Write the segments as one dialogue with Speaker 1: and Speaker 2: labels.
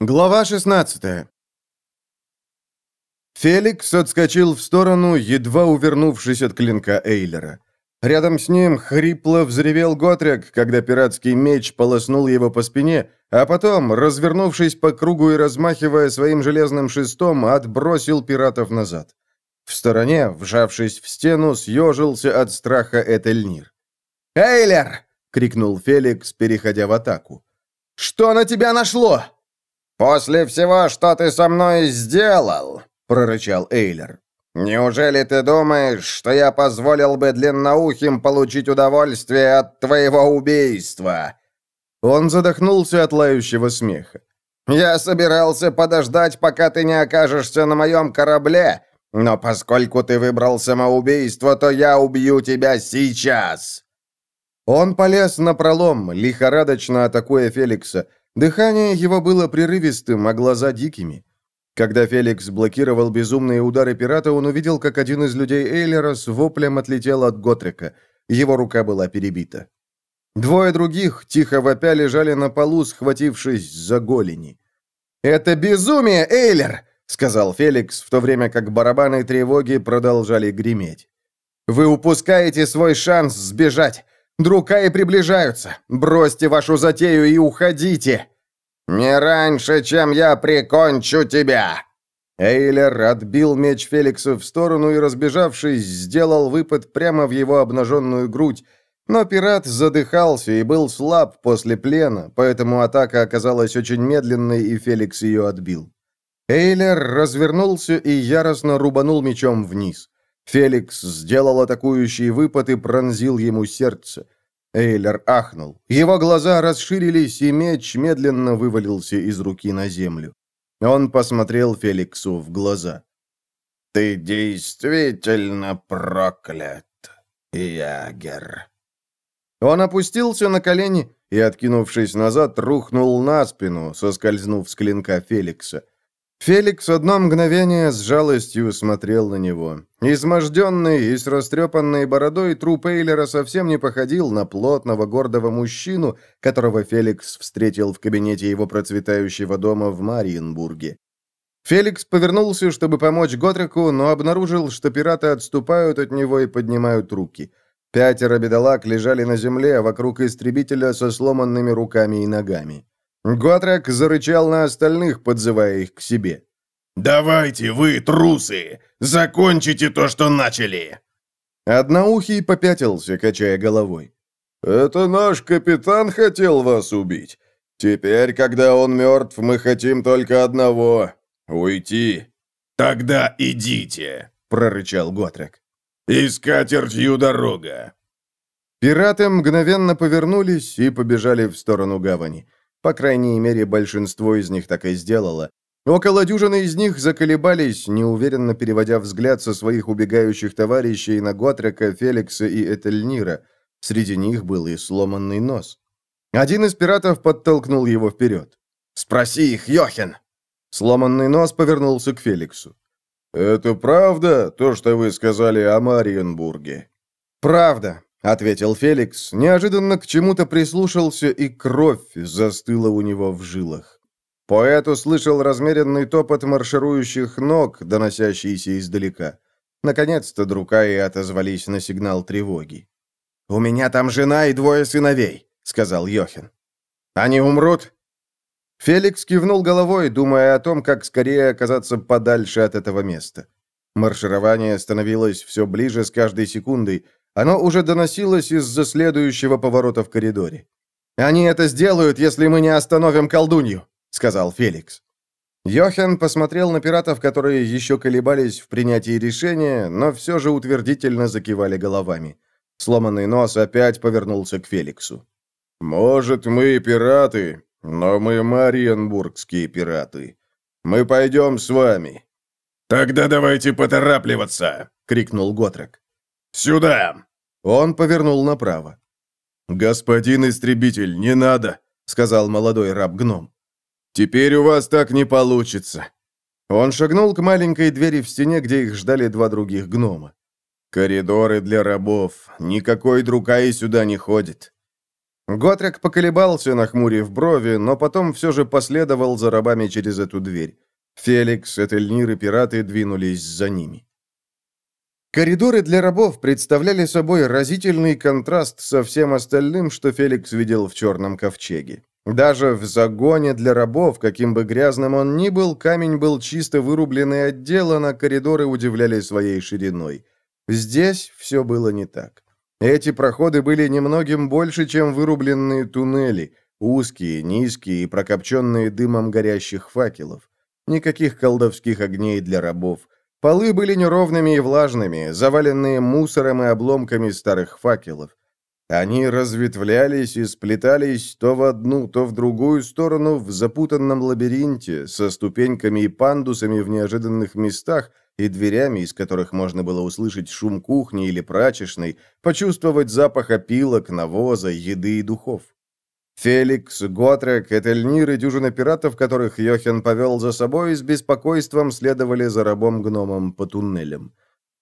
Speaker 1: Глава 16 Феликс отскочил в сторону, едва увернувшись от клинка Эйлера. Рядом с ним хрипло взревел Готрек, когда пиратский меч полоснул его по спине, а потом, развернувшись по кругу и размахивая своим железным шестом, отбросил пиратов назад. В стороне, вжавшись в стену, съежился от страха Этельнир. «Эйлер!» — крикнул Феликс, переходя в атаку. «Что на тебя нашло?»
Speaker 2: «После всего, что ты со мной сделал», — прорычал Эйлер. «Неужели ты думаешь, что я позволил бы длинноухим получить удовольствие от твоего убийства?»
Speaker 1: Он задохнулся от лающего смеха.
Speaker 2: «Я собирался подождать, пока ты не окажешься на моем корабле, но поскольку ты выбрал самоубийство, то я убью тебя сейчас!»
Speaker 1: Он полез на пролом, лихорадочно атакуя Феликса, Дыхание его было прерывистым, а глаза дикими. Когда Феликс блокировал безумные удары пирата, он увидел, как один из людей Эйлера с воплем отлетел от Готрека. Его рука была перебита. Двое других, тихо вопя, лежали на полу, схватившись за голени. «Это безумие, Эйлер!» — сказал Феликс, в то время как барабаны тревоги продолжали греметь. «Вы упускаете свой шанс сбежать! Друкаи приближаются! Бросьте вашу затею и уходите!»
Speaker 2: «Не раньше, чем я прикончу тебя!»
Speaker 1: Эйлер отбил меч Феликса в сторону и, разбежавшись, сделал выпад прямо в его обнаженную грудь, но пират задыхался и был слаб после плена, поэтому атака оказалась очень медленной, и Феликс ее отбил. Эйлер развернулся и яростно рубанул мечом вниз. Феликс сделал атакующий выпад и пронзил ему сердце. Эйлер ахнул. Его глаза расширились, и меч медленно вывалился из руки на землю. Он посмотрел Феликсу в глаза.
Speaker 2: «Ты действительно проклят, Ягер».
Speaker 1: Он опустился на колени и, откинувшись назад, рухнул на спину, соскользнув с клинка Феликса. Феликс одно мгновение с жалостью смотрел на него. Изможденный и с растрепанной бородой труп Эйлера совсем не походил на плотного гордого мужчину, которого Феликс встретил в кабинете его процветающего дома в Мариенбурге. Феликс повернулся, чтобы помочь Готреку, но обнаружил, что пираты отступают от него и поднимают руки. Пятеро бедолаг лежали на земле вокруг истребителя со сломанными руками и ногами. Готрек зарычал на остальных, подзывая их к себе.
Speaker 3: «Давайте вы, трусы, закончите то, что начали!»
Speaker 1: Одноухий попятился, качая головой. «Это наш капитан хотел вас убить. Теперь, когда он мертв, мы хотим только одного — уйти».
Speaker 3: «Тогда идите», — прорычал Готрек. «И с катертью дорога».
Speaker 1: Пираты мгновенно повернулись и побежали в сторону гавани. По крайней мере, большинство из них так и сделало. Около дюжины из них заколебались, неуверенно переводя взгляд со своих убегающих товарищей на Готрека, Феликса и Этельнира. Среди них был и сломанный нос. Один из пиратов подтолкнул его вперед. «Спроси их, Йохен!» Сломанный нос повернулся к Феликсу. «Это правда, то, что вы сказали о Мариенбурге?» «Правда. — ответил Феликс, неожиданно к чему-то прислушался, и кровь застыла у него в жилах. Поэт услышал размеренный топот марширующих ног, доносящийся издалека. Наконец-то Друкаи отозвались на сигнал тревоги. «У меня там жена и двое сыновей», — сказал Йохин. «Они умрут?» Феликс кивнул головой, думая о том, как скорее оказаться подальше от этого места. Марширование становилось все ближе с каждой секундой, оно уже доносилось из-за следующего поворота в коридоре. «Они это сделают, если мы не остановим колдунью», — сказал Феликс. Йохан посмотрел на пиратов, которые еще колебались в принятии решения, но все же утвердительно закивали головами. Сломанный нос опять повернулся к Феликсу. «Может, мы пираты, но мы мариенбургские пираты. Мы пойдем с вами».
Speaker 3: «Тогда давайте поторапливаться!» — крикнул Готрек. «Сюда!»
Speaker 1: Он повернул направо. «Господин истребитель, не надо!» — сказал молодой раб-гном. «Теперь у вас так не получится!» Он шагнул к маленькой двери в стене, где их ждали два других гнома. «Коридоры для рабов. Никакой другая сюда не ходит». Готрек поколебался, нахмурив брови, но потом все же последовал за рабами через эту дверь. Феликс, Этельнир и пираты двинулись за ними. Коридоры для рабов представляли собой разительный контраст со всем остальным, что Феликс видел в черном ковчеге. Даже в загоне для рабов, каким бы грязным он ни был, камень был чисто вырубленный отделан, а коридоры удивляли своей шириной. Здесь все было не так. Эти проходы были немногим больше, чем вырубленные туннели, узкие, низкие и прокопченные дымом горящих факелов. Никаких колдовских огней для рабов. Полы были неровными и влажными, заваленные мусором и обломками старых факелов. Они разветвлялись и сплетались то в одну, то в другую сторону в запутанном лабиринте со ступеньками и пандусами в неожиданных местах, и дверями, из которых можно было услышать шум кухни или прачечной, почувствовать запах опилок, навоза, еды и духов. Феликс, Готрек, Этельнир и дюжина пиратов, которых Йохен повел за собой, с беспокойством следовали за рабом-гномом по туннелям.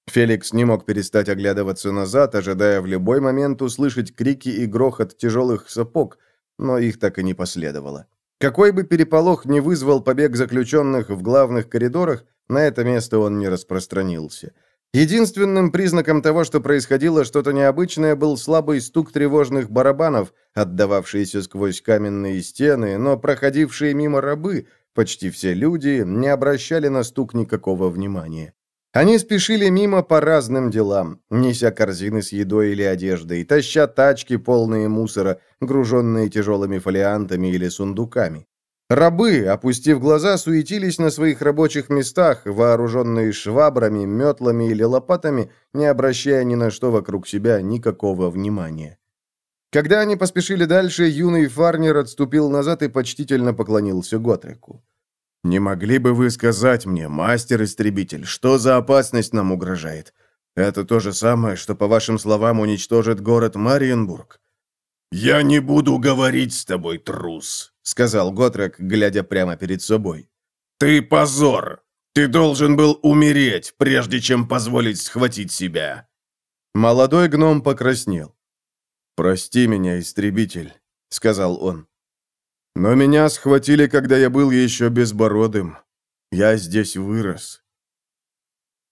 Speaker 1: Феликс не мог перестать оглядываться назад, ожидая в любой момент услышать крики и грохот тяжелых сапог, но их так и не последовало. Какой бы переполох ни вызвал побег заключенных в главных коридорах, на это место он не распространился. Единственным признаком того, что происходило что-то необычное, был слабый стук тревожных барабанов, отдававшийся сквозь каменные стены, но проходившие мимо рабы, почти все люди, не обращали на стук никакого внимания. Они спешили мимо по разным делам, неся корзины с едой или одеждой, таща тачки, полные мусора, груженные тяжелыми фолиантами или сундуками. Рабы, опустив глаза, суетились на своих рабочих местах, вооруженные швабрами, метлами или лопатами, не обращая ни на что вокруг себя никакого внимания. Когда они поспешили дальше, юный фарнер отступил назад и почтительно поклонился Готреку. «Не могли бы вы сказать мне, мастер-истребитель, что за опасность нам угрожает? Это то же самое, что, по вашим словам, уничтожит город Мариенбург?»
Speaker 3: «Я не буду говорить с тобой, трус», —
Speaker 1: сказал Готрек, глядя прямо перед собой.
Speaker 3: «Ты позор! Ты должен был умереть, прежде чем позволить схватить себя!»
Speaker 1: Молодой гном покраснел. «Прости меня, истребитель», — сказал он. «Но меня схватили, когда я был еще безбородым. Я здесь вырос».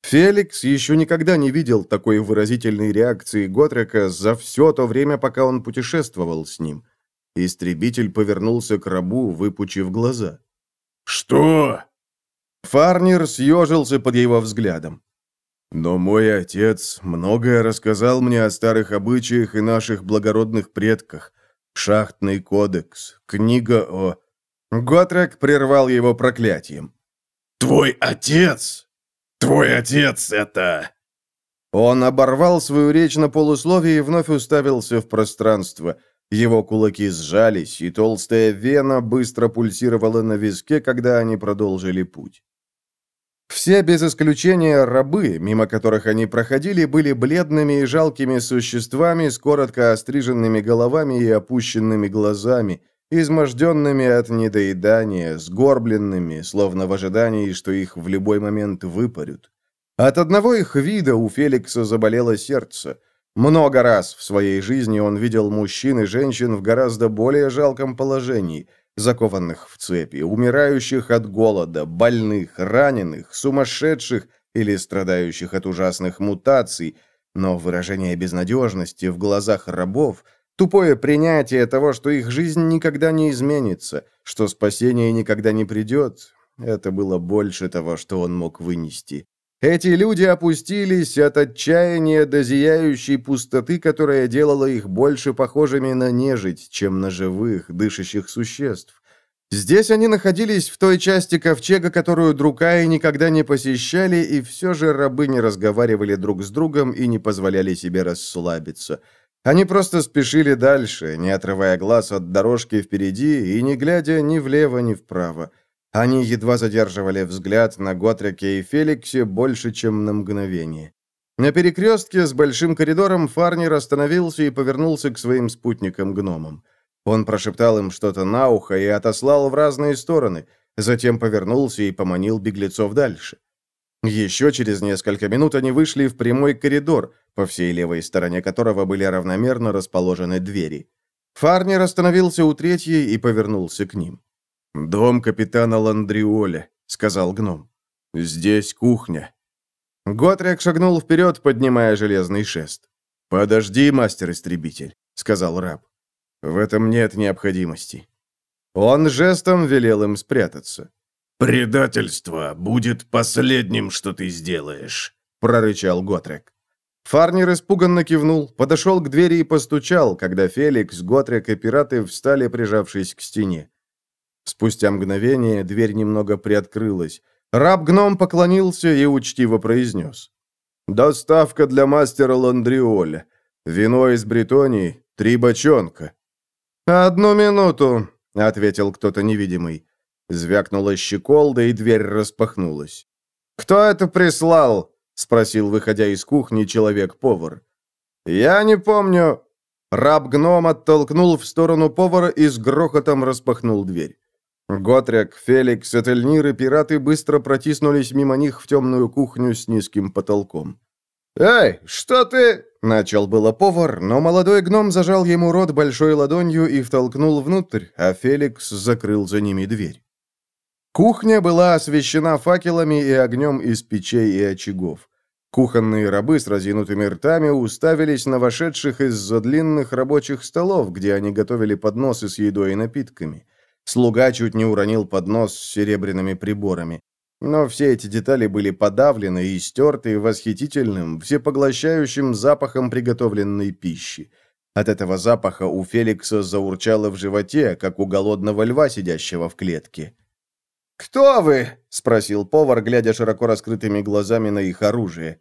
Speaker 1: Феликс еще никогда не видел такой выразительной реакции Готрека за все то время, пока он путешествовал с ним. Истребитель повернулся к рабу, выпучив глаза.
Speaker 3: «Что?»
Speaker 1: Фарнер съежился под его взглядом. «Но мой отец многое рассказал мне о старых обычаях и наших благородных предках. Шахтный кодекс, книга о...» Готрек прервал его проклятием.
Speaker 3: «Твой отец Твой отец это...»
Speaker 1: Он оборвал свою речь на полусловие и вновь уставился в пространство. Его кулаки сжались, и толстая вена быстро пульсировала на виске, когда они продолжили путь. Все без исключения рабы, мимо которых они проходили, были бледными и жалкими существами с коротко остриженными головами и опущенными глазами, изможденными от недоедания, сгорбленными, словно в ожидании, что их в любой момент выпарют. От одного их вида у Феликса заболело сердце. Много раз в своей жизни он видел мужчин и женщин в гораздо более жалком положении, закованных в цепи, умирающих от голода, больных, раненых, сумасшедших или страдающих от ужасных мутаций, но выражение безнадежности в глазах рабов – Тупое принятие того, что их жизнь никогда не изменится, что спасение никогда не придет, это было больше того, что он мог вынести. Эти люди опустились от отчаяния до зияющей пустоты, которая делала их больше похожими на нежить, чем на живых, дышащих существ. Здесь они находились в той части ковчега, которую Друкаи никогда не посещали, и все же рабы не разговаривали друг с другом и не позволяли себе расслабиться – они просто спешили дальше, не отрывая глаз от дорожки впереди и не глядя ни влево, ни вправо. Они едва задерживали взгляд на Готреке и Феликсе больше, чем на мгновение. На перекрестке с большим коридором Фарнер остановился и повернулся к своим спутникам-гномам. Он прошептал им что-то на ухо и отослал в разные стороны, затем повернулся и поманил беглецов дальше. Еще через несколько минут они вышли в прямой коридор, по всей левой стороне которого были равномерно расположены двери. Фарнер остановился у третьей и повернулся к ним. «Дом капитана Ландриоля», — сказал гном. «Здесь кухня». Готрек шагнул вперед, поднимая железный шест. «Подожди, мастер-истребитель», — сказал раб. «В этом нет необходимости». Он жестом велел им спрятаться.
Speaker 3: «Предательство будет последним, что ты сделаешь», — прорычал Готрек.
Speaker 1: Фарнер испуганно кивнул, подошел к двери и постучал, когда Феликс, Готрек и пираты встали, прижавшись к стене. Спустя мгновение дверь немного приоткрылась. Раб-гном поклонился и учтиво произнес. «Доставка для мастера Ландриоля. Вино из Бретонии, три бочонка». «Одну минуту», — ответил кто-то невидимый. Звякнула щеколда, и дверь распахнулась. «Кто это прислал?» — спросил, выходя из кухни, человек-повар. «Я не помню...» Раб-гном оттолкнул в сторону повара и с грохотом распахнул дверь. Готрек, Феликс, Этельнир и пираты быстро протиснулись мимо них в темную кухню с низким потолком. «Эй, что ты...» — начал было повар, но молодой гном зажал ему рот большой ладонью и втолкнул внутрь, а Феликс закрыл за ними дверь. Кухня была освещена факелами и огнем из печей и очагов. Кухонные рабы с разинутыми ртами уставились на вошедших из-за длинных рабочих столов, где они готовили подносы с едой и напитками. Слуга чуть не уронил поднос с серебряными приборами. Но все эти детали были подавлены и стерты восхитительным, всепоглощающим запахом приготовленной пищи. От этого запаха у Феликса заурчало в животе, как у голодного льва, сидящего в клетке. «Кто вы?» — спросил повар, глядя широко раскрытыми глазами на их оружие.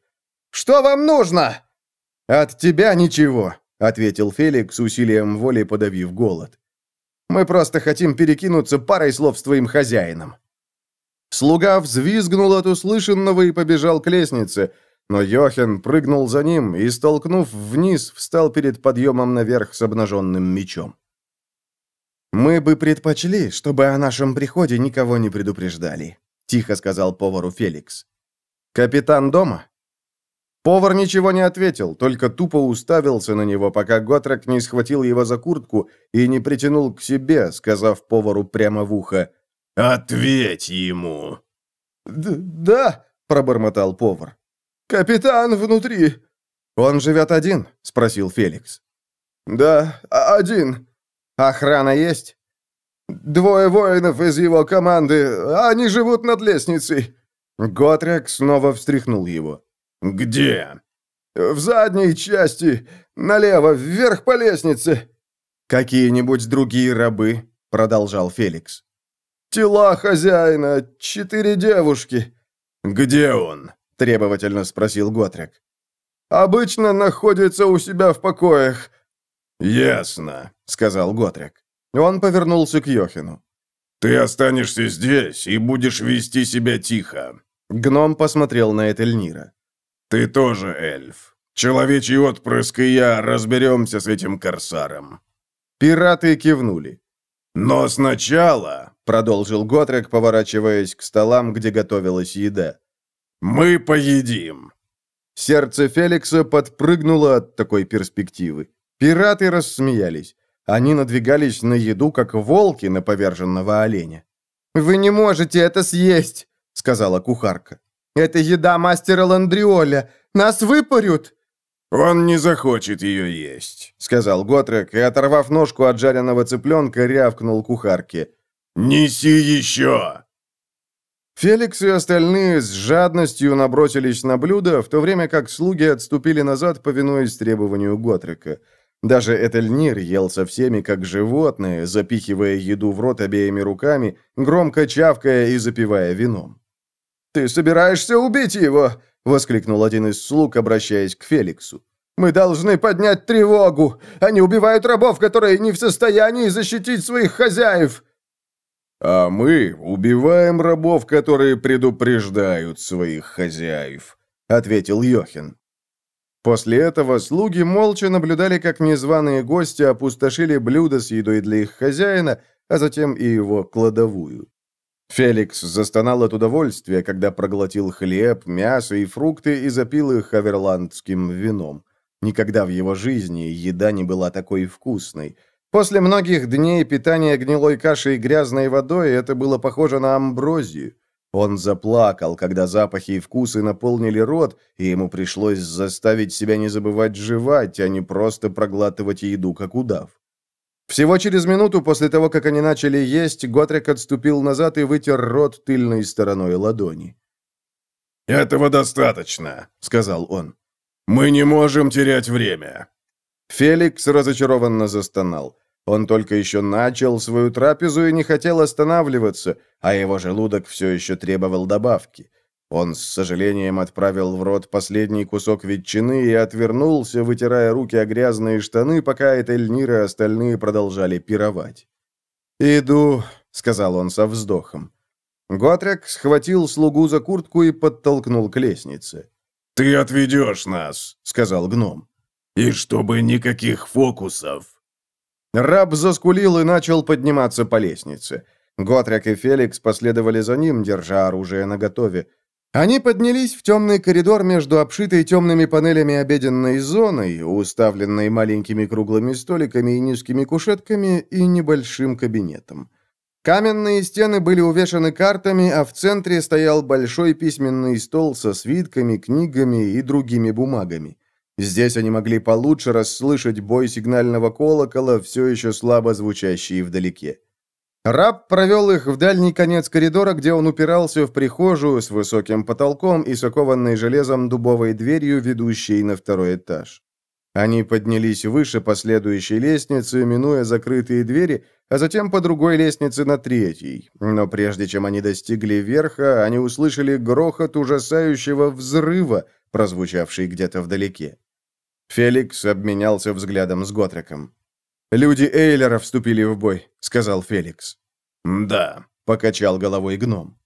Speaker 1: «Что вам нужно?» «От тебя ничего», — ответил Феликс, усилием воли подавив голод. «Мы просто хотим перекинуться парой слов с твоим хозяином». Слуга взвизгнул от услышанного и побежал к лестнице, но Йохен прыгнул за ним и, столкнув вниз, встал перед подъемом наверх с обнаженным мечом. «Мы бы предпочли, чтобы о нашем приходе никого не предупреждали», — тихо сказал повару Феликс. «Капитан дома?» Повар ничего не ответил, только тупо уставился на него, пока Готрек не схватил его за куртку и не притянул к себе, сказав повару прямо в ухо
Speaker 3: «Ответь ему!»
Speaker 1: Д «Да», — пробормотал повар. «Капитан внутри». «Он живет один?» — спросил Феликс. «Да, один. Охрана есть? Двое воинов из его команды. Они живут над лестницей. Готрек снова встряхнул его.
Speaker 3: Где?
Speaker 1: В задней части, налево, вверх по лестнице. Какие-нибудь другие рабы, продолжал Феликс. Тела хозяина, четыре девушки.
Speaker 3: Где он?
Speaker 1: требовательно спросил Готрек. Обычно находится у себя в покоях.
Speaker 3: «Ясно», — сказал Готрек.
Speaker 1: Он повернулся к Йохину.
Speaker 3: «Ты останешься здесь и будешь вести себя тихо».
Speaker 1: Гном посмотрел на Этельнира.
Speaker 3: «Ты тоже эльф. Человечий отпрыск и я разберемся с этим корсаром».
Speaker 1: Пираты кивнули.
Speaker 3: «Но сначала», —
Speaker 1: продолжил Готрек, поворачиваясь к столам, где готовилась еда, —
Speaker 3: «мы поедим».
Speaker 1: Сердце Феликса подпрыгнуло от такой перспективы. Пираты рассмеялись. Они надвигались на еду, как волки на поверженного оленя. «Вы не можете это съесть!» — сказала кухарка. «Это еда мастера Ландриоля! Нас выпарют!»
Speaker 3: «Он не захочет ее есть», —
Speaker 1: сказал Готрек, и, оторвав ножку от жареного цыпленка, рявкнул кухарке.
Speaker 3: «Неси еще!»
Speaker 1: Феликс и остальные с жадностью набросились на блюдо, в то время как слуги отступили назад, повинуясь требованию Готрека. Даже Этельнир ел со всеми, как животное, запихивая еду в рот обеими руками, громко чавкая и запивая вином. «Ты собираешься убить его?» — воскликнул один из слуг, обращаясь к Феликсу. «Мы должны поднять тревогу! Они убивают рабов, которые не в состоянии защитить своих хозяев!»
Speaker 3: «А мы убиваем рабов, которые предупреждают своих хозяев», — ответил Йохин.
Speaker 1: После этого слуги молча наблюдали, как незваные гости опустошили блюдо с едой для их хозяина, а затем и его кладовую. Феликс застонал от удовольствия, когда проглотил хлеб, мясо и фрукты и запил их аверландским вином. Никогда в его жизни еда не была такой вкусной. После многих дней питания гнилой кашей и грязной водой это было похоже на амброзию. Он заплакал, когда запахи и вкусы наполнили рот, и ему пришлось заставить себя не забывать жевать, а не просто проглатывать еду, как удав. Всего через минуту после того, как они начали есть, Готрик отступил назад и вытер рот тыльной стороной ладони.
Speaker 3: «Этого достаточно», — сказал он. «Мы не можем терять время».
Speaker 1: Феликс разочарованно застонал. Он только еще начал свою трапезу и не хотел останавливаться, а его желудок все еще требовал добавки. Он с сожалением отправил в рот последний кусок ветчины и отвернулся, вытирая руки о грязные штаны, пока Этельнир и остальные продолжали пировать. «Иду», — сказал он со вздохом. Готрек схватил слугу за куртку и подтолкнул к лестнице.
Speaker 3: «Ты отведешь нас», — сказал гном. «И чтобы никаких фокусов».
Speaker 1: Раб заскулил и начал подниматься по лестнице. Готрек и Феликс последовали за ним, держа оружие наготове. Они поднялись в темный коридор между обшитой темными панелями обеденной зоной, уставленной маленькими круглыми столиками и низкими кушетками, и небольшим кабинетом. Каменные стены были увешаны картами, а в центре стоял большой письменный стол со свитками, книгами и другими бумагами. Здесь они могли получше расслышать бой сигнального колокола, все еще слабо звучащий вдалеке. Раб провел их в дальний конец коридора, где он упирался в прихожую с высоким потолком и с окованной железом дубовой дверью, ведущей на второй этаж. Они поднялись выше по следующей лестнице, минуя закрытые двери, а затем по другой лестнице на третий. Но прежде чем они достигли верха, они услышали грохот ужасающего взрыва, прозвучавший где-то вдалеке. Феликс обменялся взглядом с Готреком. «Люди Эйлера вступили в бой», — сказал Феликс.
Speaker 3: «Да», — покачал головой гном.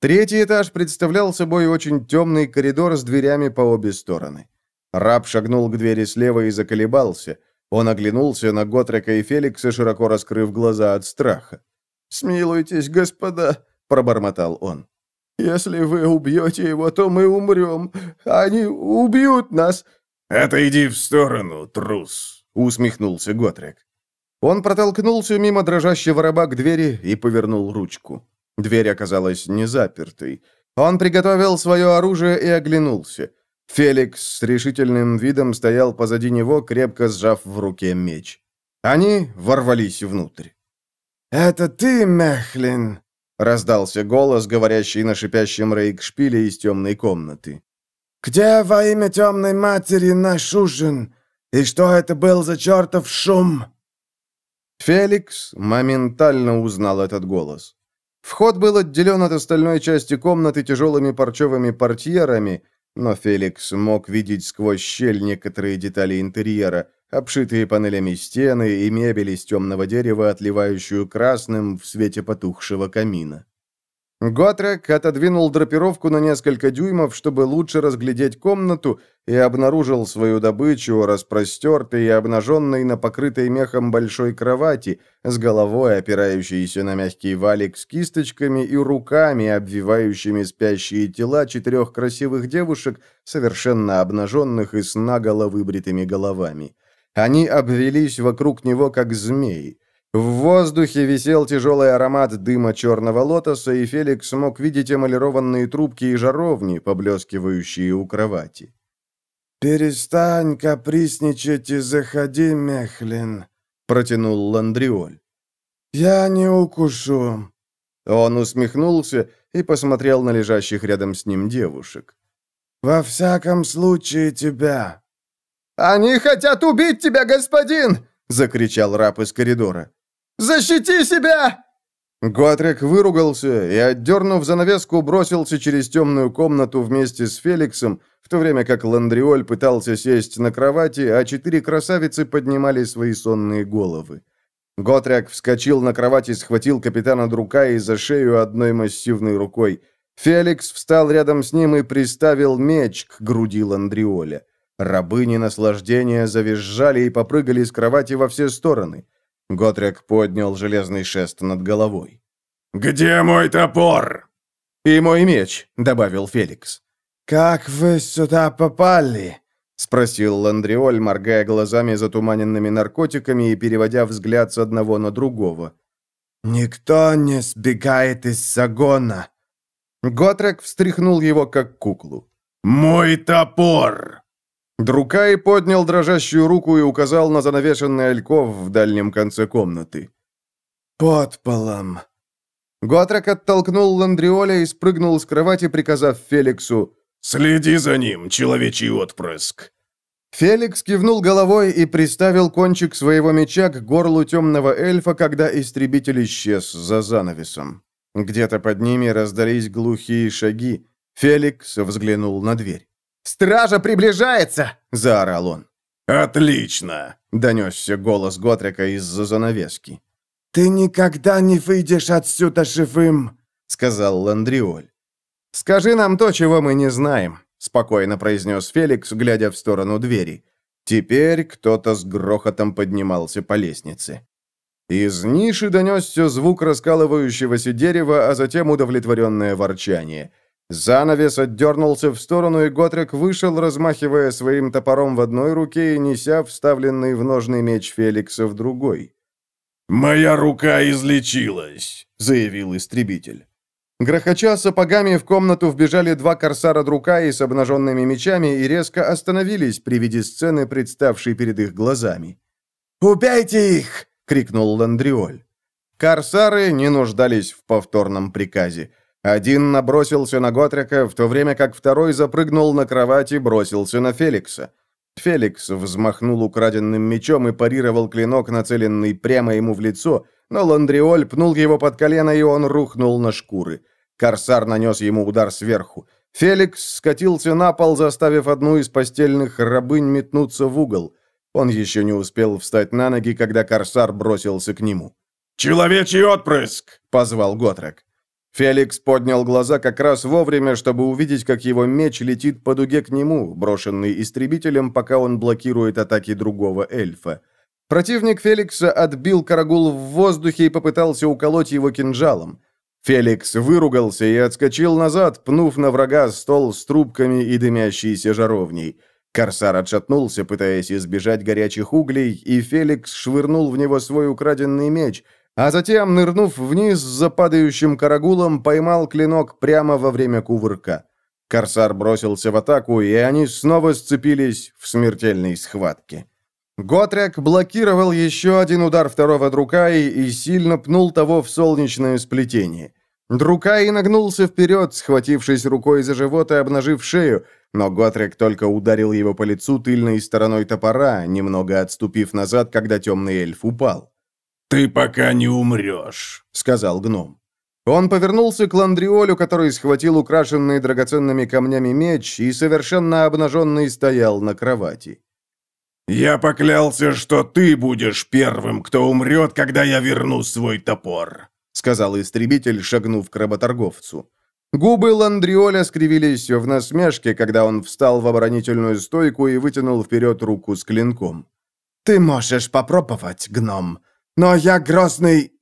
Speaker 1: Третий этаж представлял собой очень темный коридор с дверями по обе стороны. Раб шагнул к двери слева и заколебался. Он оглянулся на Готрека и Феликса, широко раскрыв глаза от страха. «Смилуйтесь, господа», — пробормотал он. «Если вы убьете его, то мы умрем. Они убьют нас.
Speaker 3: «Отойди в сторону, трус!» — усмехнулся Готрек.
Speaker 1: Он протолкнулся мимо дрожащего раба к двери и повернул ручку. Дверь оказалась не запертой. Он приготовил свое оружие и оглянулся. Феликс с решительным видом стоял позади него, крепко сжав в руке меч. Они ворвались внутрь.
Speaker 2: «Это ты, Мехлин?» — раздался голос, говорящий на шипящем рейкшпиле из темной комнаты. «Где во имя темной матери наш ужин? И что это был за чертов шум?»
Speaker 1: Феликс моментально узнал этот голос. Вход был отделен от остальной части комнаты тяжелыми парчевыми портьерами, но Феликс мог видеть сквозь щель некоторые детали интерьера, обшитые панелями стены и мебель из темного дерева, отливающую красным в свете потухшего камина. Готрек отодвинул драпировку на несколько дюймов, чтобы лучше разглядеть комнату, и обнаружил свою добычу, распростертой и обнаженной на покрытой мехом большой кровати, с головой, опирающейся на мягкий валик с кисточками и руками, обвивающими спящие тела четырех красивых девушек, совершенно обнаженных и с наголо выбритыми головами. Они обвелись вокруг него, как змеи. В воздухе висел тяжелый аромат дыма черного лотоса, и Феликс мог видеть эмалированные трубки и жаровни, поблескивающие у кровати.
Speaker 2: «Перестань капризничать и заходи, Мехлин», — протянул Ландриоль. «Я не укушу».
Speaker 1: Он усмехнулся и посмотрел на лежащих рядом с ним девушек.
Speaker 2: «Во всяком случае, тебя».
Speaker 1: «Они хотят убить тебя, господин!» — закричал раб из коридора. Защити себя!» Готрек выругался и, отдернув занавеску, бросился через темную комнату вместе с Феликсом, в то время как Ландриоль пытался сесть на кровати, а четыре красавицы поднимали свои сонные головы. Готрек вскочил на кровать и схватил капитана Друка и за шею одной массивной рукой. Феликс встал рядом с ним и приставил меч к груди Ландриоля. Рабыни наслаждения завизжали и попрыгали с кровати во все стороны. Готрек поднял железный шест над головой.
Speaker 3: «Где мой топор?»
Speaker 1: «И мой меч», — добавил Феликс.
Speaker 2: «Как вы сюда попали?»
Speaker 1: —— спросил Ландриоль, моргая глазами затуманенными наркотиками и переводя взгляд с одного на другого.
Speaker 2: «Никто не сбегает из загона!»
Speaker 1: Готрек встряхнул его, как куклу.
Speaker 3: «Мой топор!»
Speaker 1: Друкай поднял дрожащую руку и указал на занавешенный альков в дальнем конце комнаты.
Speaker 2: «Под полом!»
Speaker 1: Готрек оттолкнул Ландриоля и спрыгнул с кровати, приказав Феликсу
Speaker 3: «Следи за ним, человечий отпрыск!»
Speaker 1: Феликс кивнул головой и приставил кончик своего меча к горлу темного эльфа, когда истребитель исчез за занавесом. Где-то под ними раздались глухие шаги. Феликс взглянул на дверь.
Speaker 2: «Стража приближается!»
Speaker 1: — заорал он.
Speaker 3: «Отлично!»
Speaker 1: — донесся голос Готрека из-за занавески.
Speaker 2: «Ты никогда не выйдешь отсюда живым!»
Speaker 1: — сказал Ландриоль. «Скажи нам то, чего мы не знаем», — спокойно произнес Феликс, глядя в сторону двери. Теперь кто-то с грохотом поднимался по лестнице. Из ниши донесся звук раскалывающегося дерева, а затем удовлетворенное ворчание. Занавес отдернулся в сторону, и Готрек вышел, размахивая своим топором в одной руке и неся вставленный в ножный меч Феликса в другой.
Speaker 3: «Моя рука излечилась», — заявил истребитель.
Speaker 1: Грохоча сапогами в комнату вбежали два корсара Друкаи с обнаженными мечами и резко остановились при виде сцены, представшей перед их глазами.
Speaker 2: «Убейте их!» — крикнул Ландриоль.
Speaker 1: Корсары не нуждались в повторном приказе. Один набросился на Готрика, в то время как второй запрыгнул на кровать и бросился на Феликса. Феликс взмахнул украденным мечом и парировал клинок, нацеленный прямо ему в лицо, но Ландриоль пнул его под колено, и он рухнул на шкуры. Корсар нанес ему удар сверху. Феликс скатился на пол, заставив одну из постельных рабынь метнуться в угол. Он еще не успел встать на ноги, когда Корсар бросился к нему.
Speaker 3: «Человечий отпрыск!» — позвал Готрек.
Speaker 1: Феликс поднял глаза как раз вовремя, чтобы увидеть, как его меч летит по дуге к нему, брошенный истребителем, пока он блокирует атаки другого эльфа. Противник Феликса отбил карагул в воздухе и попытался уколоть его кинжалом. Феликс выругался и отскочил назад, пнув на врага стол с трубками и дымящейся жаровней. Корсар отшатнулся, пытаясь избежать горячих углей, и Феликс швырнул в него свой украденный меч – а затем, нырнув вниз за падающим карагулом, поймал клинок прямо во время кувырка. Корсар бросился в атаку, и они снова сцепились в смертельной схватке. Готрек блокировал еще один удар второго Друкаи и сильно пнул того в солнечное сплетение. Друкаи нагнулся вперед, схватившись рукой за живот и обнажив шею, но Готрек только ударил его по лицу тыльной стороной топора, немного отступив назад, когда темный эльф упал.
Speaker 3: «Ты пока не умрешь», — сказал гном.
Speaker 1: Он повернулся к Ландриолю, который схватил украшенный драгоценными камнями меч и совершенно обнаженный стоял на кровати.
Speaker 3: «Я поклялся, что ты будешь первым, кто умрет, когда я верну свой топор», — сказал истребитель, шагнув к работорговцу. Губы Ландриоля скривились в насмешке, когда он встал в оборонительную стойку и вытянул вперед руку с клинком.
Speaker 2: «Ты можешь попробовать, гном, но я грозный...»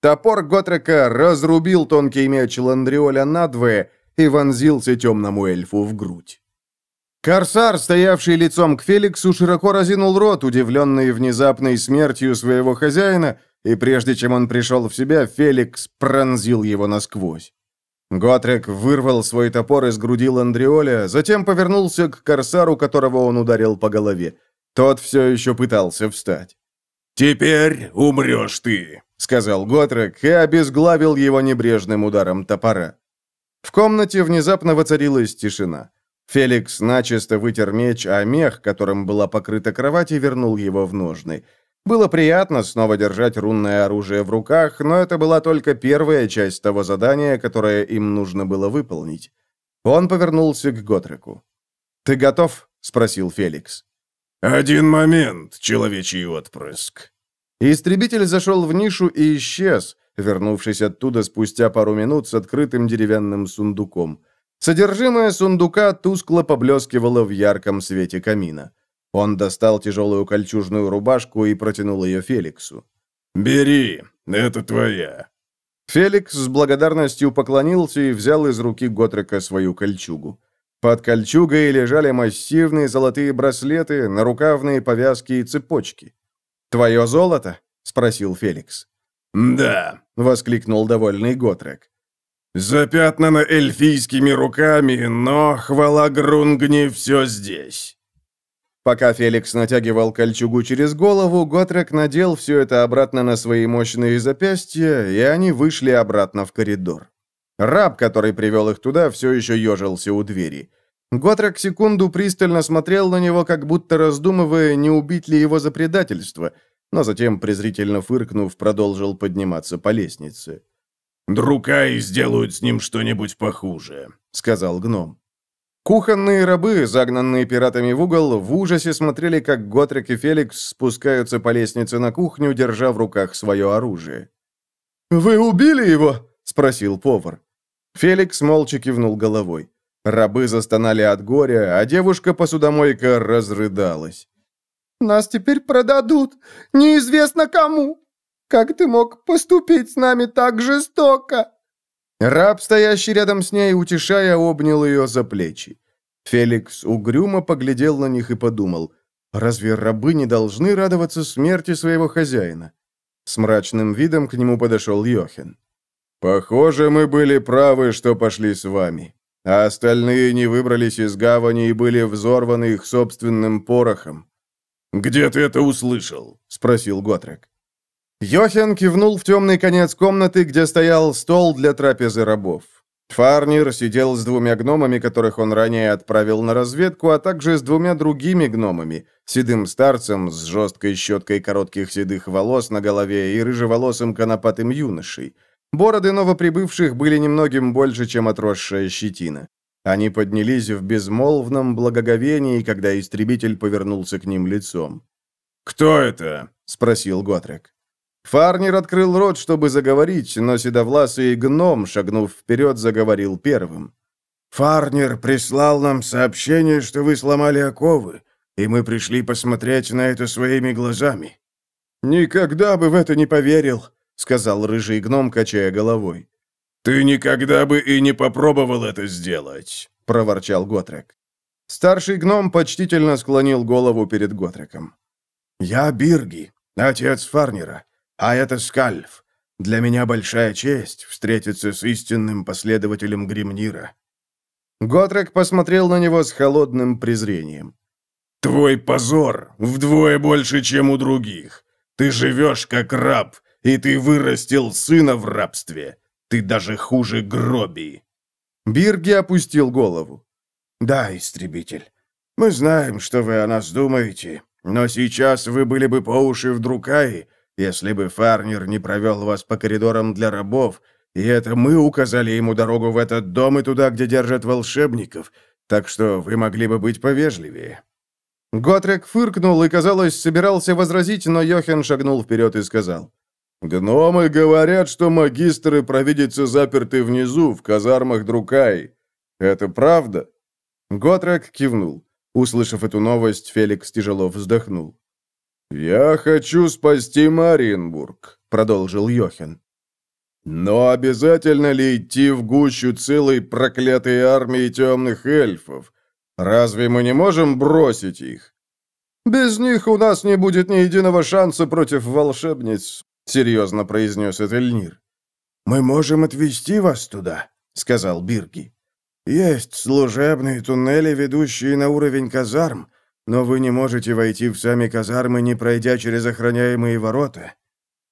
Speaker 1: Топор Готрека разрубил тонкий меч Ландриоля надвое и вонзился темному эльфу в грудь. Корсар, стоявший лицом к Феликсу, широко разинул рот, удивленный внезапной смертью своего хозяина, и прежде чем он пришел в себя, Феликс пронзил его насквозь. Готрек вырвал свой топор из груди Ландриоля, затем повернулся к Корсару, которого он ударил по голове. Тот все еще пытался встать.
Speaker 3: «Теперь умрешь ты», — сказал Готрек и обезглавил его небрежным ударом топора.
Speaker 1: В комнате внезапно воцарилась тишина. Феликс начисто вытер меч, а мех, которым была покрыта кровать, и вернул его в ножны. Было приятно снова держать рунное оружие в руках, но это была только первая часть того задания, которое им нужно было выполнить. Он повернулся к Готреку. «Ты готов?» — спросил Феликс.
Speaker 3: «Один момент, человечий отпрыск».
Speaker 1: Истребитель зашел в нишу и исчез, вернувшись оттуда спустя пару минут с открытым деревянным сундуком. Содержимое сундука тускло поблескивало в ярком свете камина. Он достал тяжелую кольчужную рубашку и протянул ее Феликсу.
Speaker 3: «Бери, это твоя».
Speaker 1: Феликс с благодарностью поклонился и взял из руки Готрека свою кольчугу. Под кольчугой лежали массивные золотые браслеты, нарукавные повязки и цепочки. «Твое золото?» — спросил Феликс.
Speaker 3: «Да», — воскликнул довольный Готрек. «Запятнано эльфийскими руками, но, хвала Грунгни, все здесь».
Speaker 1: Пока Феликс натягивал кольчугу через голову, Готрек надел все это обратно на свои мощные запястья, и они вышли обратно в коридор. Раб, который привел их туда, все еще ежился у двери. Готрек секунду пристально смотрел на него, как будто раздумывая, не убить ли его за предательство, но затем, презрительно фыркнув, продолжил подниматься по лестнице.
Speaker 3: «Друкаи сделают с ним что-нибудь похуже», — сказал гном.
Speaker 1: Кухонные рабы, загнанные пиратами в угол, в ужасе смотрели, как Готрик и Феликс спускаются по лестнице на кухню, держа в руках свое оружие. «Вы убили его?» — спросил повар. Феликс молча кивнул головой. Рабы застонали от горя, а девушка-посудомойка разрыдалась.
Speaker 4: «Нас теперь продадут, неизвестно кому. Как ты мог поступить с нами так жестоко?»
Speaker 1: Раб, стоящий рядом с ней, утешая, обнял ее за плечи. Феликс угрюмо поглядел на них и подумал, разве рабы не должны радоваться смерти своего хозяина? С мрачным видом к нему подошел Йохен. «Похоже, мы были правы, что пошли с вами, а остальные не выбрались из гавани и были взорваны их собственным порохом».
Speaker 3: «Где ты это услышал?» — спросил Готрек.
Speaker 1: Йохен кивнул в темный конец комнаты, где стоял стол для трапезы рабов. Фарнир сидел с двумя гномами, которых он ранее отправил на разведку, а также с двумя другими гномами, седым старцем с жесткой щеткой коротких седых волос на голове и рыжеволосым конопатым юношей. Бороды новоприбывших были немногим больше, чем отросшая щетина. Они поднялись в безмолвном благоговении, когда истребитель повернулся к ним лицом.
Speaker 3: «Кто это?» — спросил Готрек.
Speaker 1: Фарнер открыл рот, чтобы заговорить, но седовласый гном, шагнув вперед, заговорил первым.
Speaker 5: «Фарнер прислал нам сообщение, что вы сломали оковы, и мы пришли посмотреть на это своими глазами».
Speaker 1: «Никогда бы в это не поверил», — сказал рыжий гном, качая головой.
Speaker 3: «Ты никогда бы и не попробовал это сделать», — проворчал Готрек.
Speaker 1: Старший гном почтительно склонил голову перед Готреком.
Speaker 5: «Я Бирги, отец Фарнера. А это Скальф. Для меня большая честь встретиться с истинным последователем Гримнира».
Speaker 1: Готрек посмотрел на него с холодным презрением.
Speaker 3: «Твой позор вдвое больше, чем у других. Ты живешь как раб, и ты вырастил сына в рабстве. Ты даже хуже Гроби».
Speaker 1: Бирги опустил голову.
Speaker 5: «Да, истребитель, мы знаем, что вы о нас думаете, но сейчас вы были бы по уши в Друкае, если бы Фарнер не провел вас по коридорам для рабов, и это мы указали ему дорогу в этот дом и туда, где держат волшебников, так что вы могли бы быть повежливее».
Speaker 1: Готрек фыркнул и, казалось, собирался возразить, но Йохен шагнул вперед и сказал.
Speaker 3: «Гномы говорят, что магистры и провидицы заперты внизу, в казармах Друкай. Это правда?»
Speaker 1: Готрек кивнул. Услышав эту новость, Феликс тяжело вздохнул.
Speaker 3: «Я хочу спасти Мариенбург», — продолжил Йохен. «Но обязательно ли идти в гущу целой проклятой армии темных эльфов? Разве мы не можем бросить их?»
Speaker 1: «Без них у нас не будет ни единого шанса против волшебниц», — серьезно произнес Этельнир.
Speaker 5: «Мы можем отвезти вас туда», — сказал Бирги. «Есть служебные туннели, ведущие на уровень казарм, но вы не можете войти в сами казармы, не пройдя через охраняемые ворота».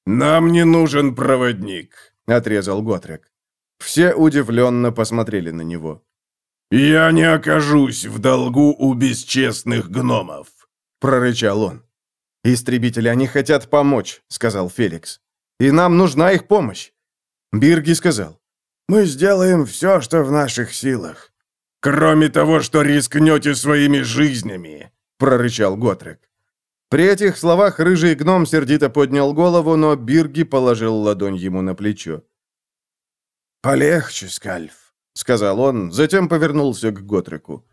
Speaker 3: «Нам не нужен проводник», — отрезал Готрек.
Speaker 1: Все удивленно посмотрели на него.
Speaker 3: «Я не окажусь в долгу у бесчестных гномов», — прорычал он.
Speaker 1: «Истребители, они хотят помочь», — сказал Феликс. «И нам нужна их помощь». Бирги сказал.
Speaker 5: «Мы сделаем все, что в наших силах».
Speaker 3: «Кроме того, что рискнете своими жизнями», прорычал Готрек.
Speaker 1: При этих словах рыжий гном сердито поднял голову, но Бирги положил ладонь ему на плечо.
Speaker 5: «Полегче, Скальф», — сказал он, затем повернулся к Готреку.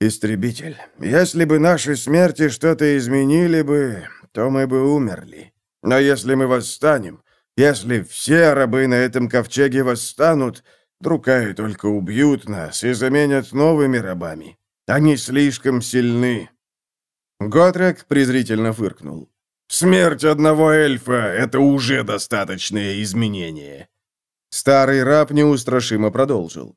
Speaker 5: «Истребитель, если бы наши смерти что-то изменили бы, то мы бы умерли. Но если мы восстанем, если все рабы на этом ковчеге восстанут, Друкаи только убьют нас и заменят новыми рабами. Они слишком сильны».
Speaker 1: Готрек презрительно фыркнул.
Speaker 5: «Смерть одного эльфа — это уже достаточное изменение».
Speaker 1: Старый раб неустрашимо продолжил.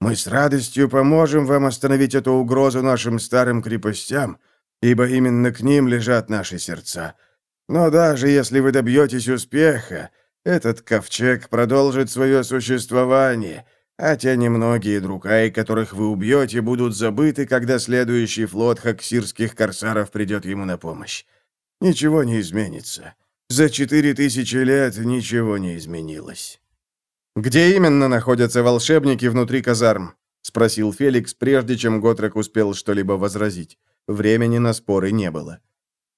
Speaker 5: «Мы с радостью поможем вам остановить эту угрозу нашим старым крепостям, ибо именно к ним лежат наши сердца. Но даже если вы добьетесь успеха, этот ковчег продолжит свое существование, а те немногие друкаи, которых вы убьете, будут забыты, когда следующий флот хаксирских корсаров придет ему на помощь. Ничего не изменится. За четыре тысячи лет ничего не изменилось».
Speaker 1: «Где именно находятся волшебники внутри казарм?» — спросил Феликс, прежде чем Готрек успел что-либо возразить. Времени на споры не было.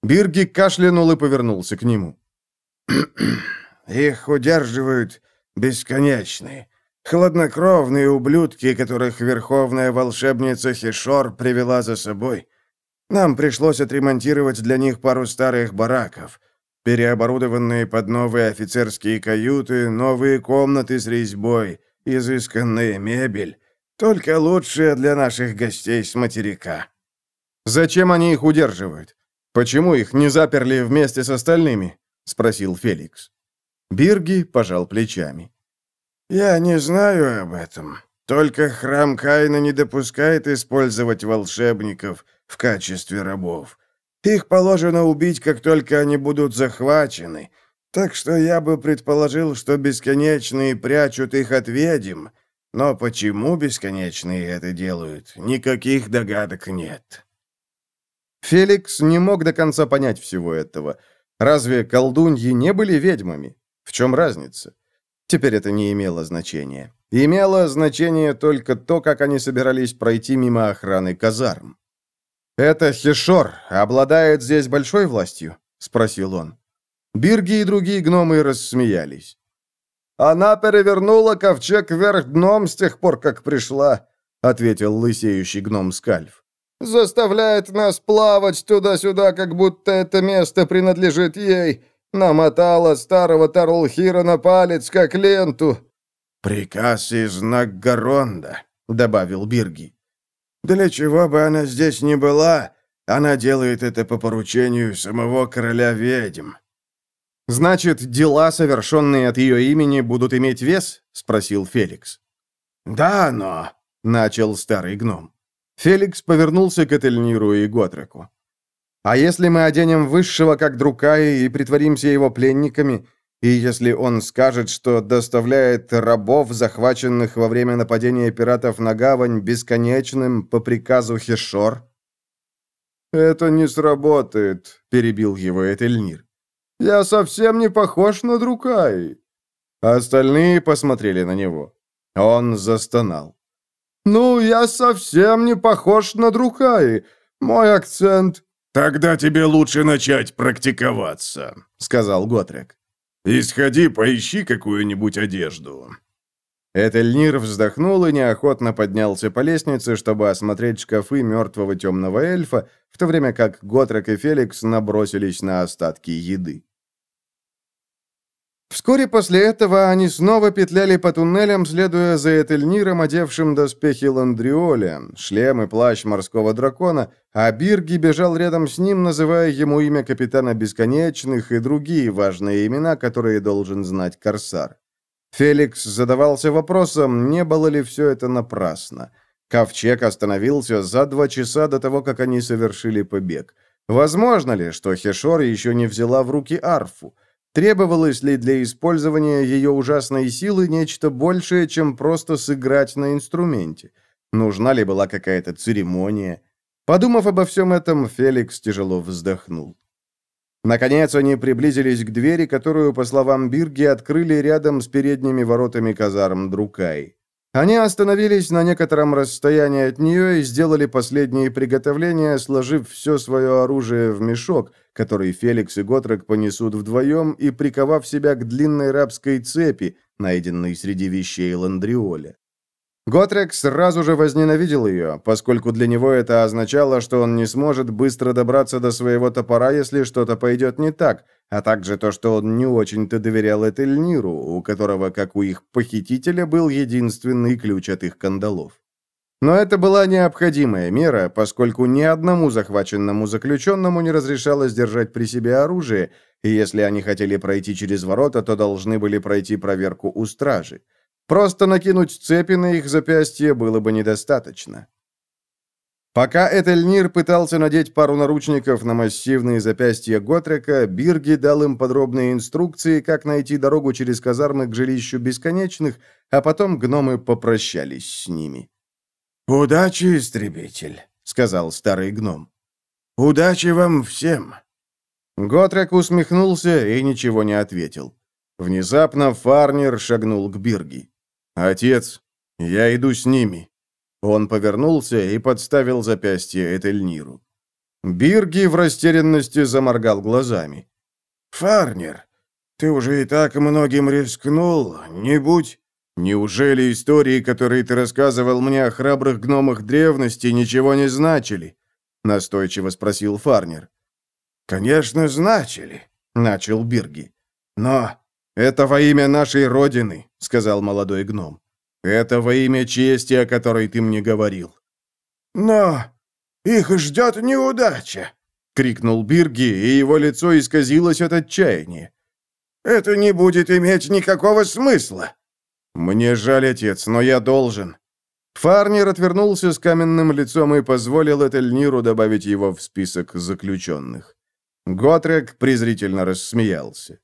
Speaker 1: Бирги кашлянул и повернулся к нему.
Speaker 5: «Их удерживают бесконечные, хладнокровные ублюдки, которых верховная волшебница Хишор привела за собой. Нам пришлось отремонтировать для них пару старых бараков — Переоборудованные под новые офицерские каюты, новые комнаты с резьбой, изысканная мебель. Только лучшее для наших гостей с материка.
Speaker 1: «Зачем они их удерживают? Почему их не заперли вместе с остальными?» — спросил Феликс. Бирги пожал плечами.
Speaker 5: «Я не знаю об этом. Только храм Каина не допускает использовать волшебников в качестве рабов. Их положено убить, как только они будут захвачены. Так что я бы предположил, что бесконечные прячут их от ведьм. Но почему бесконечные это делают, никаких догадок нет.
Speaker 1: Феликс не мог до конца понять всего этого. Разве колдуньи не были ведьмами? В чем разница? Теперь это не имело значения. Имело значение только то, как они собирались пройти мимо охраны казарм. «Это Хешор обладает здесь большой властью?» — спросил он. Бирги и другие гномы рассмеялись.
Speaker 4: «Она перевернула ковчег вверх дном с тех пор, как пришла», — ответил лысеющий гном Скальф. «Заставляет нас плавать туда-сюда, как будто это место принадлежит ей. Намотала старого Тарлхира на палец, как ленту».
Speaker 5: «Приказ из Наггаронда», — добавил Бирги. Для чего бы она здесь ни была, она делает это по поручению самого короля ведьм».
Speaker 1: «Значит, дела, совершенные от ее имени, будут иметь вес?» — спросил Феликс.
Speaker 5: «Да, но...»
Speaker 1: — начал старый гном. Феликс повернулся к Этельниру и Готреку. «А если мы оденем высшего как Друкаи и притворимся его пленниками, и если он скажет, что доставляет рабов, захваченных во время нападения пиратов на гавань, бесконечным по приказу Хешор?
Speaker 4: «Это не сработает», — перебил его Этельнир. «Я совсем не похож на Друкаи».
Speaker 1: Остальные посмотрели на него. Он застонал.
Speaker 4: «Ну, я совсем не похож на Друкаи. Мой акцент...»
Speaker 5: «Тогда тебе лучше начать практиковаться», — сказал Готрек. «Исходи, поищи какую-нибудь одежду».
Speaker 1: Этельнир вздохнул и неохотно поднялся по лестнице, чтобы осмотреть шкафы мертвого темного эльфа, в то время как Готрек и Феликс набросились на остатки еды. Вскоре после этого они снова петляли по туннелям, следуя за Этельниром, одевшим доспехи Ландриоля, шлем и плащ морского дракона, а Бирги бежал рядом с ним, называя ему имя капитана Бесконечных и другие важные имена, которые должен знать Корсар. Феликс задавался вопросом, не было ли все это напрасно. Ковчег остановился за два часа до того, как они совершили побег. Возможно ли, что Хешор еще не взяла в руки арфу? Требовалось ли для использования ее ужасной силы нечто большее, чем просто сыграть на инструменте? Нужна ли была какая-то церемония? Подумав обо всем этом, Феликс тяжело вздохнул. Наконец они приблизились к двери, которую, по словам Бирги, открыли рядом с передними воротами казарм Друкай. Они остановились на некотором расстоянии от нее и сделали последние приготовления, сложив все свое оружие в мешок, который Феликс и Готрек понесут вдвоем, и приковав себя к длинной рабской цепи, найденной среди вещей Ландриоля. Готрек сразу же возненавидел ее, поскольку для него это означало, что он не сможет быстро добраться до своего топора, если что-то пойдет не так, а также то, что он не очень-то доверял Этельниру, у которого, как у их похитителя, был единственный ключ от их кандалов. Но это была необходимая мера, поскольку ни одному захваченному заключенному не разрешалось держать при себе оружие, и если они хотели пройти через ворота, то должны были пройти проверку у стражи. Просто накинуть цепи на их запястье было бы недостаточно. Пока Этельнир пытался надеть пару наручников на массивные запястья Готрека, Бирги дал им подробные инструкции, как найти дорогу через казармы к жилищу Бесконечных, а потом гномы попрощались с ними.
Speaker 5: «Удачи, истребитель», — сказал старый гном. «Удачи вам всем».
Speaker 1: Готрек усмехнулся и ничего не ответил. Внезапно Фарнер шагнул к Бирги. «Отец, я иду с ними». Он повернулся и подставил запястье Этельниру. Бирги в растерянности заморгал глазами.
Speaker 5: «Фарнер, ты уже и так многим рискнул, не будь...»
Speaker 1: «Неужели истории, которые ты рассказывал мне о храбрых гномах древности, ничего не значили?» — настойчиво спросил Фарнер.
Speaker 5: «Конечно, значили», — начал Бирги. «Но
Speaker 1: «Это во имя нашей Родины», — сказал молодой гном. «Это во имя чести, о которой ты мне говорил».
Speaker 5: «Но их ждет неудача», —
Speaker 1: крикнул Бирги, и его лицо исказилось от отчаяния.
Speaker 5: «Это не будет иметь никакого смысла».
Speaker 1: «Мне жаль, отец, но я должен». Фарнер отвернулся с каменным лицом и позволил Этельниру добавить его в список заключенных. Готрек презрительно рассмеялся.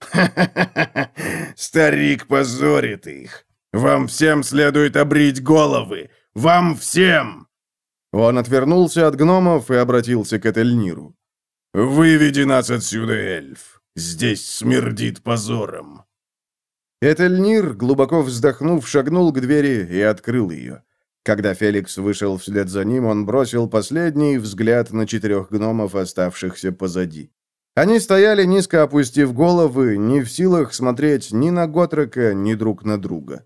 Speaker 5: Старик позорит их. Вам всем следует обрить головы. Вам всем!»
Speaker 1: Он отвернулся от гномов и обратился к Этельниру.
Speaker 5: «Выведи нас отсюда, эльф. Здесь смердит позором».
Speaker 1: Этельнир, глубоко вздохнув, шагнул к двери и открыл ее. Когда Феликс вышел вслед за ним, он бросил последний взгляд на четырех гномов, оставшихся позади. Они стояли, низко опустив головы, не в силах смотреть ни на Готрека, ни друг на друга.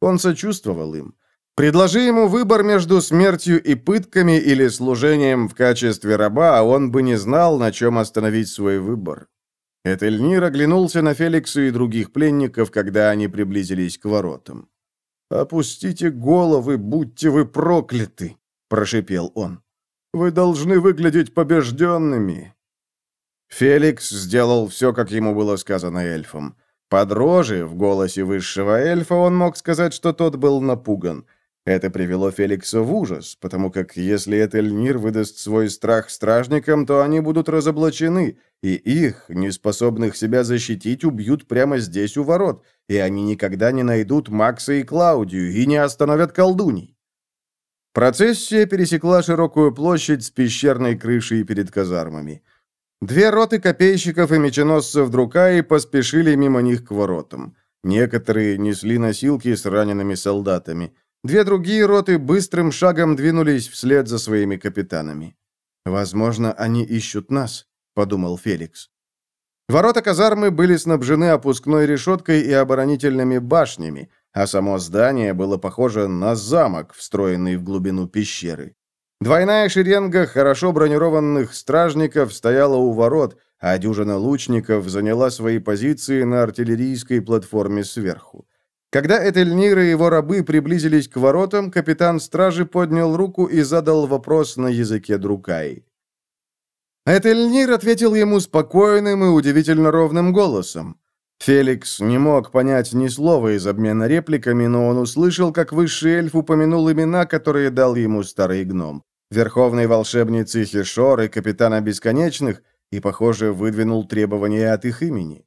Speaker 1: Он сочувствовал им. Предложи ему выбор между смертью и пытками или служением в качестве раба, а он бы не знал, на чем остановить свой выбор. Этельнир оглянулся на Феликса и других пленников, когда они приблизились к воротам. «Опустите головы, будьте вы прокляты!» – прошипел он. «Вы должны выглядеть побежденными. Феликс сделал все, как ему было сказано эльфом. Под рожи в голосе высшего эльфа он мог сказать, что тот был напуган. Это привело Феликса в ужас, потому как если Этельнир выдаст свой страх стражникам, то они будут разоблачены, и их, неспособных себя защитить, убьют прямо здесь у ворот, и они никогда не найдут Макса и Клаудию и не остановят колдуней. Процессия пересекла широкую площадь с пещерной крышей перед казармами. Две роты копейщиков и меченосцев Друкаи поспешили мимо них к воротам. Некоторые несли носилки с ранеными солдатами. Две другие роты быстрым шагом двинулись вслед за своими капитанами. «Возможно, они ищут нас», — подумал Феликс. Ворота казармы были снабжены опускной решеткой и оборонительными башнями, а само здание было похоже на замок, встроенный в глубину пещеры. Двойная шеренга хорошо бронированных стражников стояла у ворот, а дюжина лучников заняла свои позиции на артиллерийской платформе сверху. Когда Этельнир и его рабы приблизились к воротам, капитан стражи поднял руку и задал вопрос на языке Друкаи. Этельнир ответил ему спокойным и удивительно ровным голосом. Феликс не мог понять ни слова из обмена репликами, но он услышал, как высший эльф упомянул имена, которые дал ему старый гном верховной волшебницы Хишор и капитана Бесконечных, и, похоже, выдвинул требования от их имени.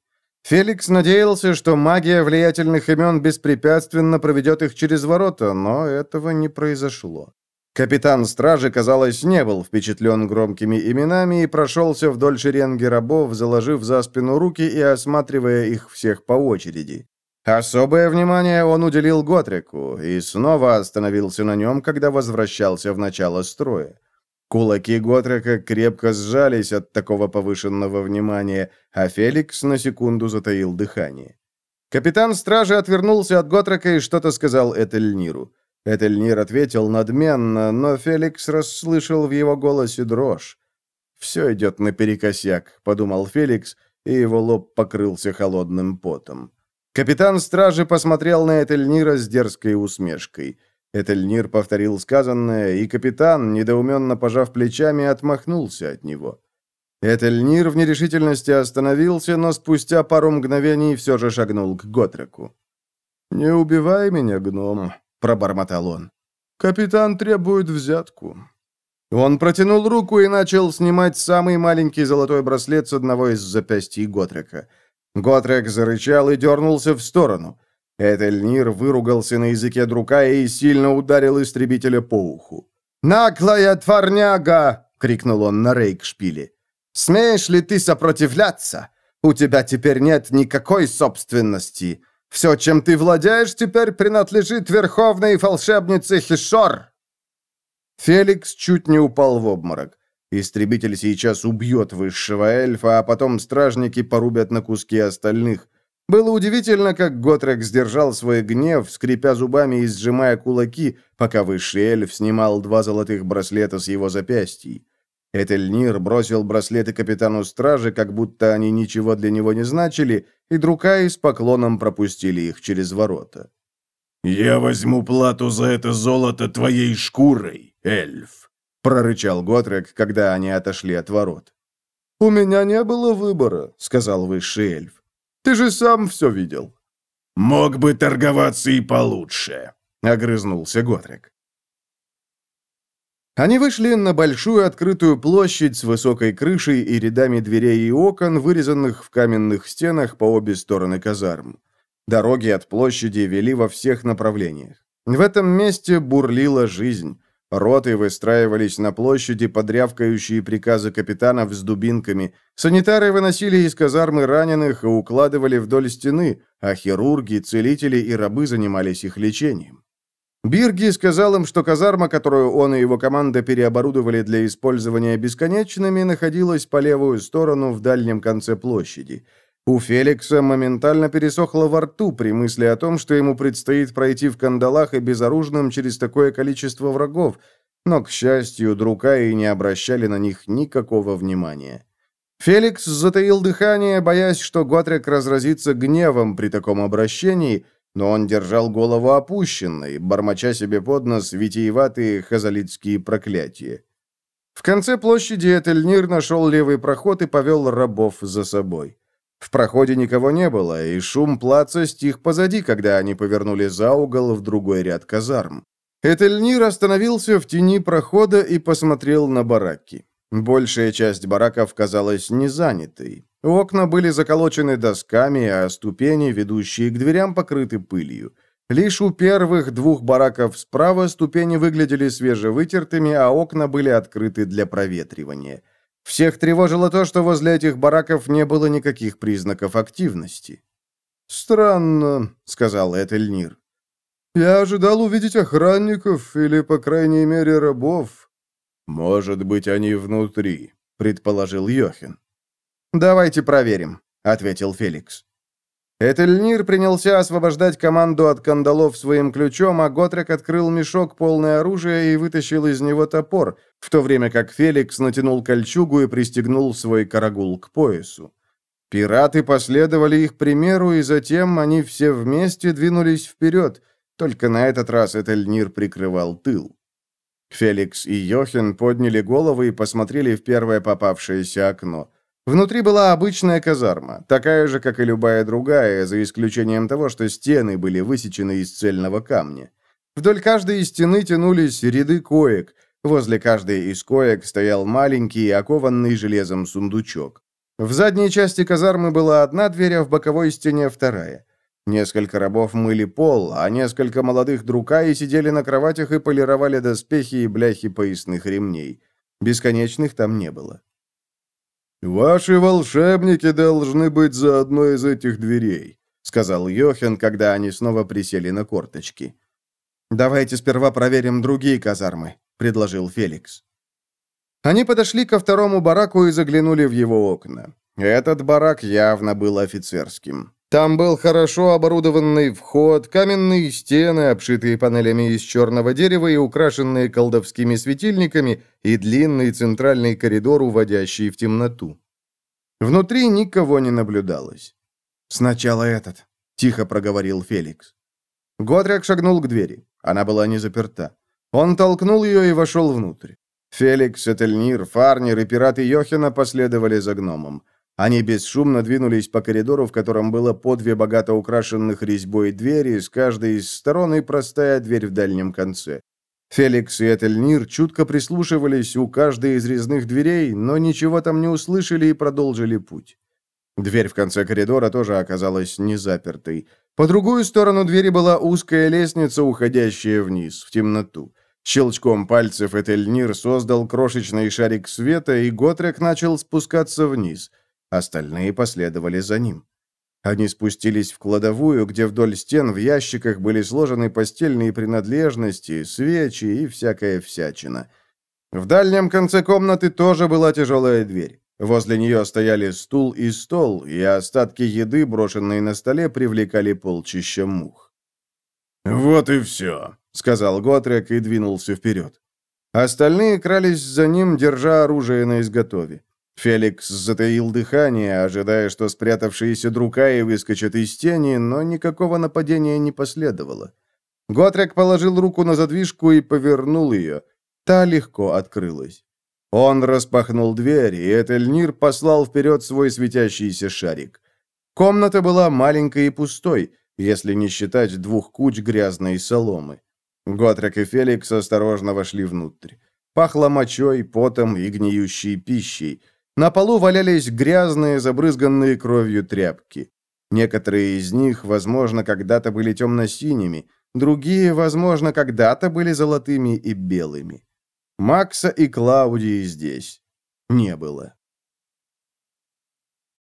Speaker 1: Феликс надеялся, что магия влиятельных имен беспрепятственно проведет их через ворота, но этого не произошло. Капитан стражи, казалось, не был впечатлен громкими именами и прошелся вдоль шеренги рабов, заложив за спину руки и осматривая их всех по очереди. Особое внимание он уделил Готрику и снова остановился на нем, когда возвращался в начало строя. Кулаки Готрика крепко сжались от такого повышенного внимания, а Феликс на секунду затаил дыхание. Капитан стражи отвернулся от Готрека и что-то сказал Этельниру. Этельнир ответил надменно, но Феликс расслышал в его голосе дрожь. «Все идет наперекосяк», — подумал Феликс, и его лоб покрылся холодным потом. Капитан стражи посмотрел на Этельнира с дерзкой усмешкой. Этельнир повторил сказанное, и капитан, недоуменно пожав плечами, отмахнулся от него. Этельнир в нерешительности остановился, но спустя пару мгновений все же шагнул к Готреку. «Не убивай меня, гном», — пробормотал он. «Капитан требует взятку». Он протянул руку и начал снимать самый маленький золотой браслет с одного из запястий Готрека. Готрек зарычал и дернулся в сторону. Этельнир выругался на языке друка и сильно ударил истребителя по уху. «Наглая тварняга!» — крикнул он на Рейкшпиле. «Смеешь ли ты сопротивляться? У тебя теперь нет никакой собственности. Все, чем ты владеешь, теперь принадлежит верховной волшебнице Хишор!» Феликс чуть не упал в обморок. Истребитель сейчас убьет высшего эльфа, а потом стражники порубят на куски остальных. Было удивительно, как Готрек сдержал свой гнев, скрипя зубами и сжимая кулаки, пока высший эльф снимал два золотых браслета с его запястий. Этельнир бросил браслеты капитану стражи, как будто они ничего для него не значили, и Друкаи с поклоном пропустили их через ворота.
Speaker 3: «Я возьму плату за это золото твоей шкурой, эльф», — прорычал Готрек, когда они отошли от ворот.
Speaker 1: «У меня не было выбора», — сказал высший эльф. Ты же сам все видел».
Speaker 3: «Мог бы торговаться и получше», — огрызнулся Готрик.
Speaker 1: Они вышли на большую открытую площадь с высокой крышей и рядами дверей и окон, вырезанных в каменных стенах по обе стороны казарм. Дороги от площади вели во всех направлениях. В этом месте бурлила жизнь. Роты выстраивались на площади под рявкающие приказы капитанов с дубинками. Санитары выносили из казармы раненых и укладывали вдоль стены, а хирурги, целители и рабы занимались их лечением. Бирги сказал им, что казарма, которую он и его команда переоборудовали для использования бесконечными, находилась по левую сторону в дальнем конце площади – у Феликса моментально пересохло во рту при мысли о том, что ему предстоит пройти в кандалах и безоружным через такое количество врагов, но, к счастью, друга и не обращали на них никакого внимания. Феликс затаил дыхание, боясь, что Готрек разразится гневом при таком обращении, но он держал голову опущенной, бормоча себе под нос витиеватые хазалитские проклятия. В конце площади Этельнир нашел левый проход и повел рабов за собой. В проходе никого не было, и шум плаца стих позади, когда они повернули за угол в другой ряд казарм. Этельнир остановился в тени прохода и посмотрел на бараки. Большая часть бараков казалась незанятой. Окна были заколочены досками, а ступени, ведущие к дверям, покрыты пылью. Лишь у первых двух бараков справа ступени выглядели свежевытертыми, а окна были открыты для проветривания. Всех тревожило то, что возле этих бараков не было никаких признаков активности. «Странно», — сказал Этельнир. «Я ожидал увидеть охранников или, по крайней мере, рабов».
Speaker 3: «Может быть, они внутри», — предположил Йохин.
Speaker 1: «Давайте проверим», — ответил Феликс. Этельнир принялся освобождать команду от кандалов своим ключом, а Готрек открыл мешок, полный оружия, и вытащил из него топор, в то время как Феликс натянул кольчугу и пристегнул свой карагул к поясу. Пираты последовали их примеру, и затем они все вместе двинулись вперед, только на этот раз Этельнир прикрывал тыл. Феликс и Йохин подняли головы и посмотрели в первое попавшееся окно. Внутри была обычная казарма, такая же, как и любая другая, за исключением того, что стены были высечены из цельного камня. Вдоль каждой стены тянулись ряды коек. Возле каждой из коек стоял маленький, окованный железом сундучок. В задней части казармы была одна дверь, а в боковой стене вторая. Несколько рабов мыли пол, а несколько молодых друкаи сидели на кроватях и полировали доспехи и бляхи поясных ремней. Бесконечных там не было.
Speaker 5: «Ваши волшебники должны быть за одной из этих дверей», сказал Йохен, когда они снова присели на корточки.
Speaker 1: «Давайте сперва проверим другие казармы», — предложил Феликс. Они подошли ко второму бараку и заглянули в его окна. Этот барак явно был офицерским. Там был хорошо оборудованный вход, каменные стены, обшитые панелями из черного дерева и украшенные колдовскими светильниками, и длинный центральный коридор, уводящий в темноту. Внутри никого не наблюдалось. «Сначала этот», — тихо проговорил Феликс. Готрик шагнул к двери. Она была не заперта. Он толкнул ее и вошел внутрь. Феликс, Этельнир, Фарнер и пираты Йохина последовали за гномом. Они бесшумно двинулись по коридору, в котором было по две богато украшенных резьбой двери, с каждой из сторон и простая дверь в дальнем конце. Феликс и Этельнир чутко прислушивались у каждой из резных дверей, но ничего там не услышали и продолжили путь. Дверь в конце коридора тоже оказалась не запертой. По другую сторону двери была узкая лестница, уходящая вниз, в темноту. Щелчком пальцев Этельнир создал крошечный шарик света, и Готрек начал спускаться вниз – Остальные последовали за ним. Они спустились в кладовую, где вдоль стен в ящиках были сложены постельные принадлежности, свечи и всякая всячина. В дальнем конце комнаты тоже была тяжелая дверь. Возле нее стояли стул и стол, и остатки еды, брошенные на столе, привлекали полчища мух.
Speaker 3: «Вот и все», — сказал Готрек и двинулся вперед.
Speaker 1: Остальные крались за ним, держа оружие на изготове. Феликс затаил дыхание, ожидая, что спрятавшиеся друкаи выскочат из тени, но никакого нападения не последовало. Готрек положил руку на задвижку и повернул ее. Та легко открылась. Он распахнул дверь, и Этельнир послал вперед свой светящийся шарик. Комната была маленькой и пустой, если не считать двух куч грязной соломы. Готрек и Феликс осторожно вошли внутрь. Пахло мочой, потом и гниющей пищей – на полу валялись грязные, забрызганные кровью тряпки. Некоторые из них, возможно, когда-то были темно-синими, другие, возможно, когда-то были золотыми и белыми. Макса и Клаудии здесь не было.